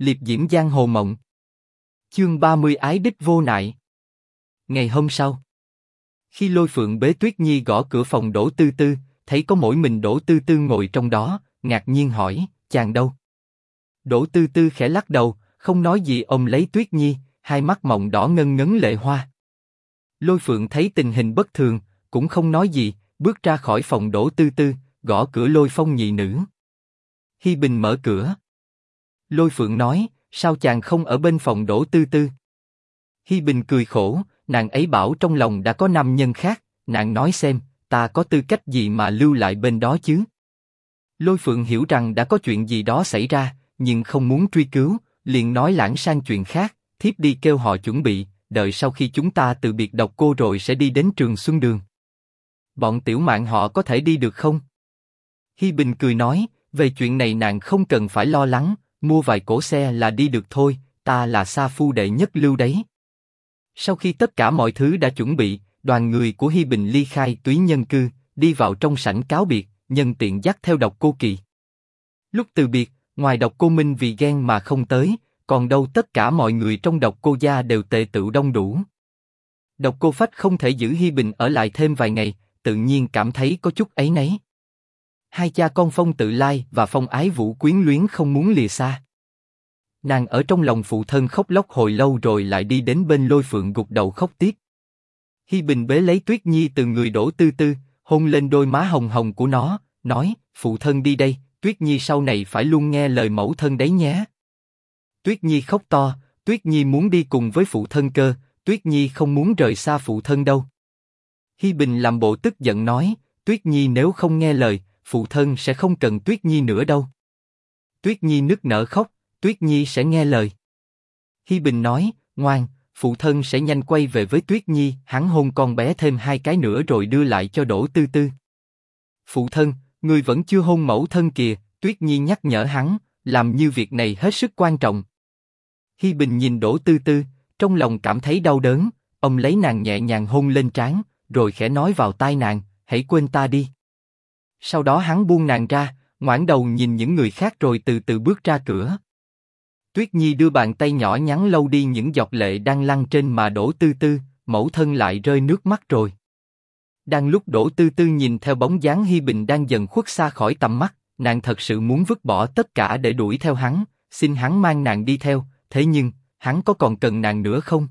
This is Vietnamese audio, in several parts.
liệp diễm giang hồ mộng. Chương 30 ái đích vô nại. Ngày hôm sau, khi lôi phượng bế tuyết nhi gõ cửa phòng đổ tư tư, thấy có mỗi mình đổ tư tư ngồi trong đó, ngạc nhiên hỏi, chàng đâu? đổ tư tư khẽ lắc đầu, không nói gì ôm lấy tuyết nhi, hai mắt mộng đỏ ngân ngấn lệ hoa. Lôi phượng thấy tình hình bất thường, cũng không nói gì, bước ra khỏi phòng đổ tư tư, gõ cửa lôi phong nhị nữ. Hi Bình mở cửa. Lôi Phượng nói, sao chàng không ở bên phòng đổ tư tư? Hi Bình cười khổ, nàng ấy bảo trong lòng đã có nam nhân khác, nàng nói xem, ta có tư cách gì mà lưu lại bên đó chứ? Lôi Phượng hiểu rằng đã có chuyện gì đó xảy ra, nhưng không muốn truy cứu, liền nói lãng sang chuyện khác, thiếp đi kêu họ chuẩn bị, đợi sau khi chúng ta từ biệt độc cô rồi sẽ đi đến trường Xuân Đường. Bọn tiểu mạng họ có thể đi được không? Hi Bình cười nói, về chuyện này nàng không cần phải lo lắng, mua vài cổ xe là đi được thôi, ta là sa phu đệ nhất lưu đấy. Sau khi tất cả mọi thứ đã chuẩn bị, đoàn người của Hi Bình ly khai túy nhân cư, đi vào trong sảnh cáo biệt, nhân tiện dắt theo độc cô kỳ. Lúc từ biệt, ngoài độc cô Minh vì ghen mà không tới, còn đâu tất cả mọi người trong độc cô gia đều tề tựu đông đủ. Độc cô Phách không thể giữ Hi Bình ở lại thêm vài ngày, tự nhiên cảm thấy có chút ấy nấy. Hai cha con Phong Tự Lai và Phong Ái Vũ quyến luyến không muốn lìa xa. Nàng ở trong lòng phụ thân khóc lóc hồi lâu rồi lại đi đến bên lôi phượng gục đầu khóc tiếp. Hi Bình bế lấy Tuyết Nhi từ người đổ tư tư, hôn lên đôi má hồng hồng của nó, nói, phụ thân đi đây, Tuyết Nhi sau này phải luôn nghe lời mẫu thân đấy nhé. Tuyết Nhi khóc to, Tuyết Nhi muốn đi cùng với phụ thân cơ, Tuyết Nhi không muốn rời xa phụ thân đâu. Hi Bình làm bộ tức giận nói, Tuyết Nhi nếu không nghe lời, phụ thân sẽ không cần Tuyết Nhi nữa đâu. Tuyết Nhi nức nở khóc, Tuyết Nhi sẽ nghe lời. Hi Bình nói, ngoan, phụ thân sẽ nhanh quay về với Tuyết Nhi, hắn hôn con bé thêm hai cái nữa rồi đưa lại cho Đỗ Tư Tư. Phụ thân, người vẫn chưa hôn mẫu thân kìa, Tuyết Nhi nhắc nhở hắn, làm như việc này hết sức quan trọng. Hi Bình nhìn Đỗ Tư Tư, trong lòng cảm thấy đau đớn, ông lấy nàng nhẹ nhàng hôn lên trán, rồi khẽ nói vào tai nàng, hãy quên ta đi. Sau đó hắn buông nàng ra, ngoãn đầu nhìn những người khác rồi từ từ bước ra cửa. Tuyết Nhi đưa bàn tay nhỏ nhắn lâu đi những giọt lệ đang lăn trên mà đổ tư tư, mẫu thân lại rơi nước mắt rồi. Đang lúc đổ tư tư nhìn theo bóng dáng Hi Bình đang dần khuất xa khỏi tầm mắt, nàng thật sự muốn vứt bỏ tất cả để đuổi theo hắn, xin hắn mang nàng đi theo, thế nhưng, hắn có còn cần nàng nữa không?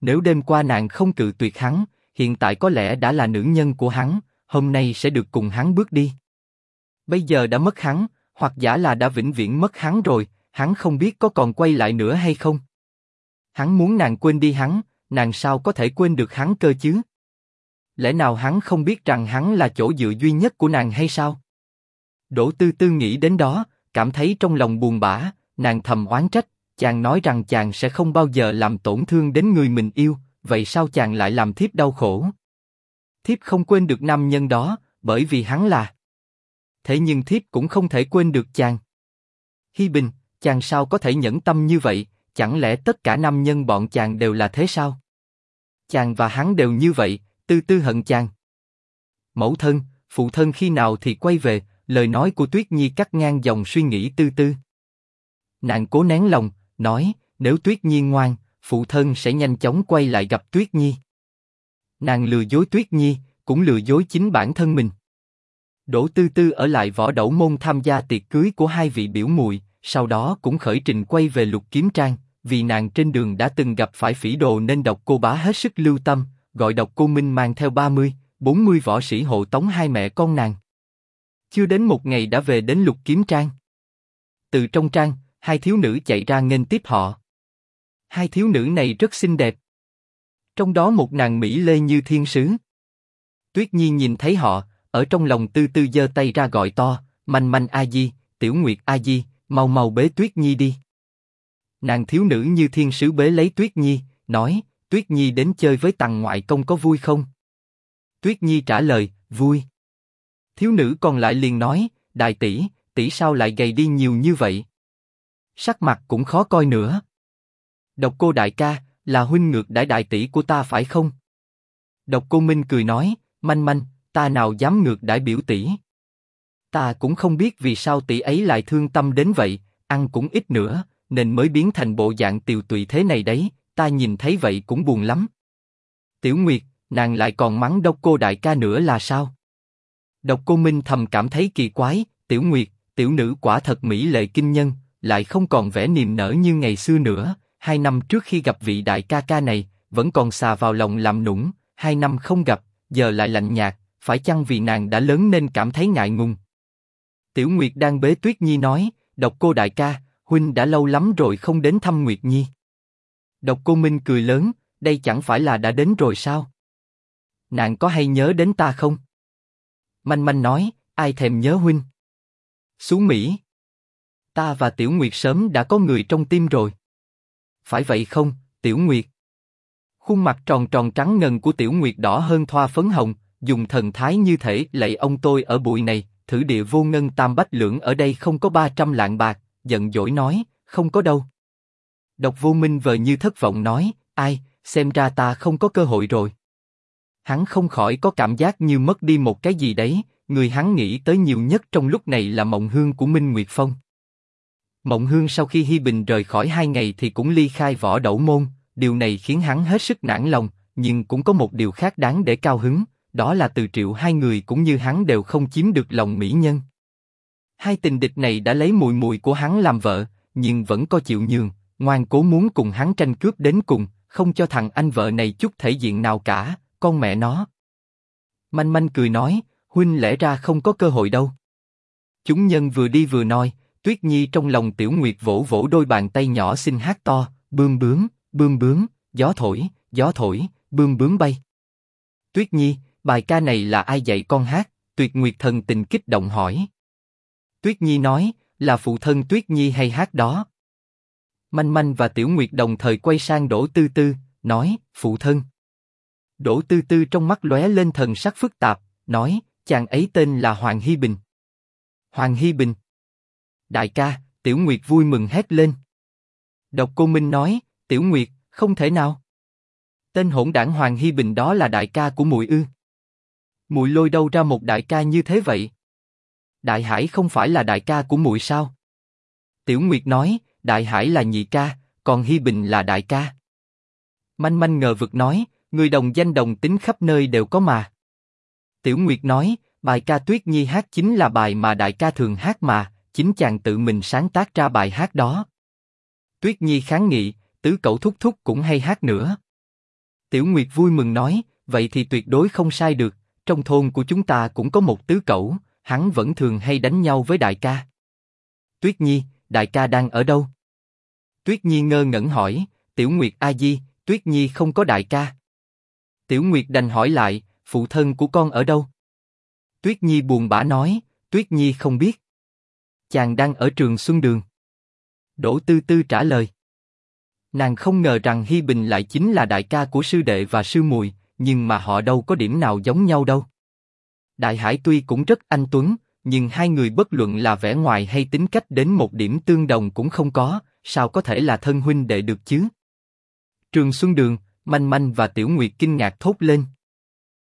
Nếu đêm qua nàng không cự tuyệt hắn, hiện tại có lẽ đã là nữ nhân của hắn, hôm nay sẽ được cùng hắn bước đi. Bây giờ đã mất hắn, hoặc giả là đã vĩnh viễn mất hắn rồi, hắn không biết có còn quay lại nữa hay không. Hắn muốn nàng quên đi hắn, nàng sao có thể quên được hắn cơ chứ? Lẽ nào hắn không biết rằng hắn là chỗ dựa duy nhất của nàng hay sao? Đỗ Tư Tư nghĩ đến đó, cảm thấy trong lòng buồn bã, nàng thầm oán trách, chàng nói rằng chàng sẽ không bao giờ làm tổn thương đến người mình yêu, vậy sao chàng lại làm thiếp đau khổ? Thiếp không quên được nam nhân đó, bởi vì hắn là. Thế nhưng thiếp cũng không thể quên được chàng. Hi Bình, chàng sao có thể nhẫn tâm như vậy? Chẳng lẽ tất cả nam nhân bọn chàng đều là thế sao? Chàng và hắn đều như vậy, tư tư hận chàng. Mẫu thân, phụ thân khi nào thì quay về? Lời nói của Tuyết Nhi cắt ngang dòng suy nghĩ tư tư. Nàng cố nén lòng, nói, nếu Tuyết Nhi ngoan, phụ thân sẽ nhanh chóng quay lại gặp Tuyết Nhi. Nàng lừa dối Tuyết Nhi, cũng lừa dối chính bản thân mình. Đỗ Tư Tư ở lại võ đẩu môn tham gia tiệc cưới của hai vị biểu muội, sau đó cũng khởi trình quay về lục kiếm trang, vì nàng trên đường đã từng gặp phải phỉ đồ nên độc cô bá hết sức lưu tâm, gọi độc cô Minh mang theo 30, 40 võ sĩ hộ tống hai mẹ con nàng. Chưa đến một ngày đã về đến lục kiếm trang. Từ trong trang, hai thiếu nữ chạy ra nghênh tiếp họ. Hai thiếu nữ này rất xinh đẹp. Trong đó một nàng mỹ lê như thiên sứ. Tuyết Nhi nhìn thấy họ, ở trong lòng tư tư giơ tay ra gọi to, manh manh a di, tiểu nguyệt a di, mau mau bế Tuyết Nhi đi. Nàng thiếu nữ như thiên sứ bế lấy Tuyết Nhi, nói, Tuyết Nhi đến chơi với tàng ngoại công có vui không? Tuyết Nhi trả lời, vui. Thiếu nữ còn lại liền nói, đại tỷ, tỷ sao lại gầy đi nhiều như vậy? Sắc mặt cũng khó coi nữa. Độc cô đại ca, là huynh ngược đại đại tỷ của ta phải không? Độc cô Minh cười nói, manh manh, ta nào dám ngược đại biểu tỷ. Ta cũng không biết vì sao tỷ ấy lại thương tâm đến vậy, ăn cũng ít nữa, nên mới biến thành bộ dạng tiều tụy thế này đấy, ta nhìn thấy vậy cũng buồn lắm. Tiểu Nguyệt, nàng lại còn mắng độc cô đại ca nữa là sao? Độc cô Minh thầm cảm thấy kỳ quái, Tiểu Nguyệt, tiểu nữ quả thật mỹ lệ kinh nhân, lại không còn vẻ niềm nở như ngày xưa nữa. Hai năm trước khi gặp vị đại ca ca này, vẫn còn xà vào lòng làm nũng. Hai năm không gặp, giờ lại lạnh nhạt. Phải chăng vì nàng đã lớn nên cảm thấy ngại ngùng? Tiểu Nguyệt đang bế Tuyết Nhi nói, độc cô đại ca, huynh đã lâu lắm rồi không đến thăm Nguyệt Nhi. Độc cô Minh cười lớn, đây chẳng phải là đã đến rồi sao? Nàng có hay nhớ đến ta không? Manh manh nói, ai thèm nhớ huynh? Xuống Mỹ. Ta và Tiểu Nguyệt sớm đã có người trong tim rồi. Phải vậy không, Tiểu Nguyệt? Khuôn mặt tròn tròn trắng ngần của Tiểu Nguyệt đỏ hơn thoa phấn hồng, dùng thần thái như thể lạy ông tôi ở bụi này, thử địa vô ngân tam bách lưỡng ở đây không có 300 lạng bạc, giận dỗi nói, không có đâu. Độc vô minh vờ như thất vọng nói, ai, xem ra ta không có cơ hội rồi. Hắn không khỏi có cảm giác như mất đi một cái gì đấy, người hắn nghĩ tới nhiều nhất trong lúc này là Mộng Hương của Minh Nguyệt Phong. Mộng Hương sau khi Hi Bình rời khỏi hai ngày thì cũng ly khai võ đậu môn, điều này khiến hắn hết sức nản lòng, nhưng cũng có một điều khác đáng để cao hứng, đó là từ triệu hai người cũng như hắn đều không chiếm được lòng mỹ nhân. Hai tình địch này đã lấy mùi mùi của hắn làm vợ, nhưng vẫn có chịu nhường, ngoan cố muốn cùng hắn tranh cướp đến cùng, không cho thằng anh vợ này chút thể diện nào cả, con mẹ nó. Manh manh cười nói, huynh lẽ ra không có cơ hội đâu. Chúng nhân vừa đi vừa nói, Tuyết Nhi trong lòng Tiểu Nguyệt vỗ vỗ đôi bàn tay nhỏ xinh hát to, bươm bướm, bươm bướm, gió thổi, gió thổi, bươm bướm bay. Tuyết Nhi, bài ca này là ai dạy con hát? Tuyệt Nguyệt thần tình kích động hỏi. Tuyết Nhi nói, là phụ thân Tuyết Nhi hay hát đó. Manh Manh và Tiểu Nguyệt đồng thời quay sang Đỗ Tư Tư, nói, phụ thân. Đỗ Tư Tư trong mắt lóe lên thần sắc phức tạp, nói, chàng ấy tên là Hoàng Hy Bình. Hoàng Hy Bình. Đại ca, Tiểu Nguyệt vui mừng hét lên. Độc Cô Minh nói, Tiểu Nguyệt, không thể nào. Tên hỗn đảng Hoàng Hy Bình đó là đại ca của muội ư? Muội lôi đâu ra một đại ca như thế vậy? Đại Hải không phải là đại ca của muội sao? Tiểu Nguyệt nói, Đại Hải là nhị ca, còn Hy Bình là đại ca. Manh manh ngờ vực nói, người đồng danh đồng tính khắp nơi đều có mà. Tiểu Nguyệt nói, bài ca Tuyết Nhi hát chính là bài mà đại ca thường hát mà, chính chàng tự mình sáng tác ra bài hát đó. Tuyết Nhi kháng nghị, tứ cậu thúc thúc cũng hay hát nữa. Tiểu Nguyệt vui mừng nói, vậy thì tuyệt đối không sai được, trong thôn của chúng ta cũng có một tứ cậu, hắn vẫn thường hay đánh nhau với đại ca. Tuyết Nhi, đại ca đang ở đâu? Tuyết Nhi ngơ ngẩn hỏi, Tiểu Nguyệt A Di, Tuyết Nhi không có đại ca. Tiểu Nguyệt đành hỏi lại, phụ thân của con ở đâu? Tuyết Nhi buồn bã nói, Tuyết Nhi không biết. Chàng đang ở trường Xuân Đường. Đỗ Tư Tư trả lời. Nàng không ngờ rằng Hi Bình lại chính là đại ca của sư đệ và sư muội, nhưng mà họ đâu có điểm nào giống nhau đâu. Đại Hải tuy cũng rất anh tuấn, nhưng hai người bất luận là vẻ ngoài hay tính cách đến một điểm tương đồng cũng không có, sao có thể là thân huynh đệ được chứ? Trường Xuân Đường, Manh Manh và Tiểu Nguyệt kinh ngạc thốt lên.